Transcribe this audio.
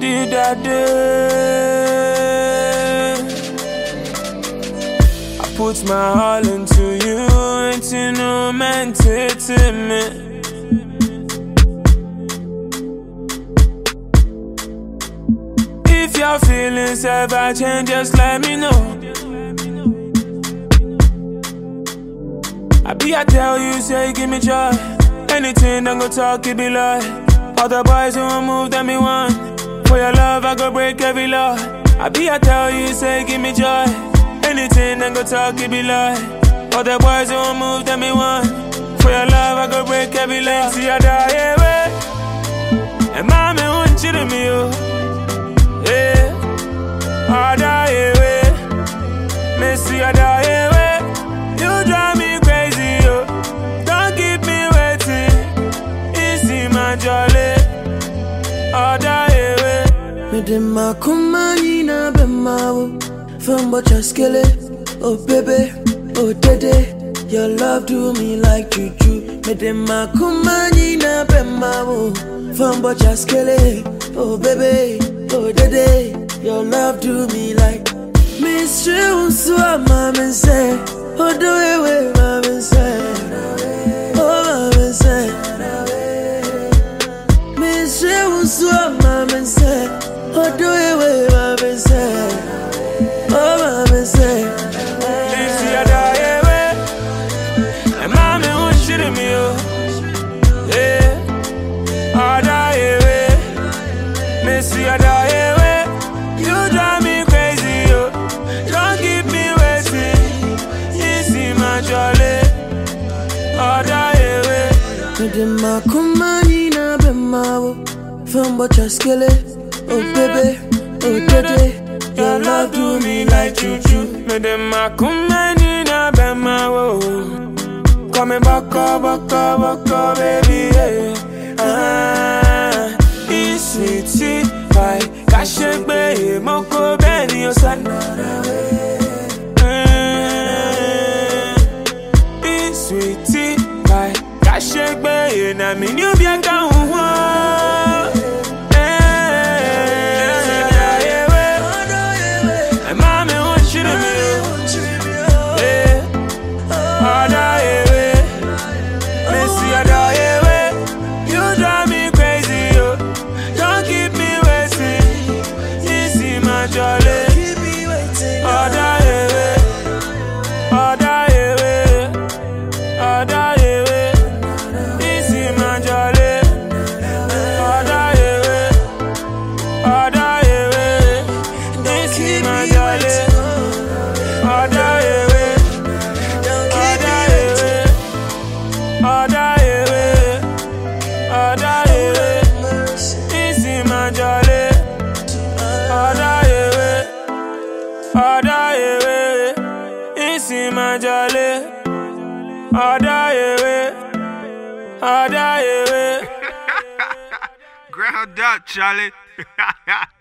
Shade. I do? I put my all into you, and into no meant to me. If your feelings ever change, just let me know. I be I tell you, say give me joy. Anything I go talk, it be lie. All the boys who move, that me want. For your love, I go break every law. I be I tell you, say give me joy. Anything I go talk, it be lie. All the boys won't move, that me want. For your love, I go break every law. See I die away. And mommy away. Mede makoma nyina bɛma wo Famba chaskele Oh baby, oh dede Your love do me like juju. Mede makoma nyina bɛma wo Famba chaskele Oh baby, oh dede Your love do me like. Mystery unso mama say Oh do it Missy, I die away. You drive me crazy, oh. Don't keep me waiting. Easy, my jolly. I die away. Mede makoma nyina bɛma wo Famba chaskele Oh baby, oh dede Your love do me like juju Me dem ma kumeni na be ma wo. Come baka baka baka baby yeah. Ah, pie. Kashegbe moko beni osan. It's sweetie pie. Kashegbe na mi ni obi aka huwa. And mommy want you to be yeah. I die Easy, my jolly. I die away. I die away. Ground up, Charlie.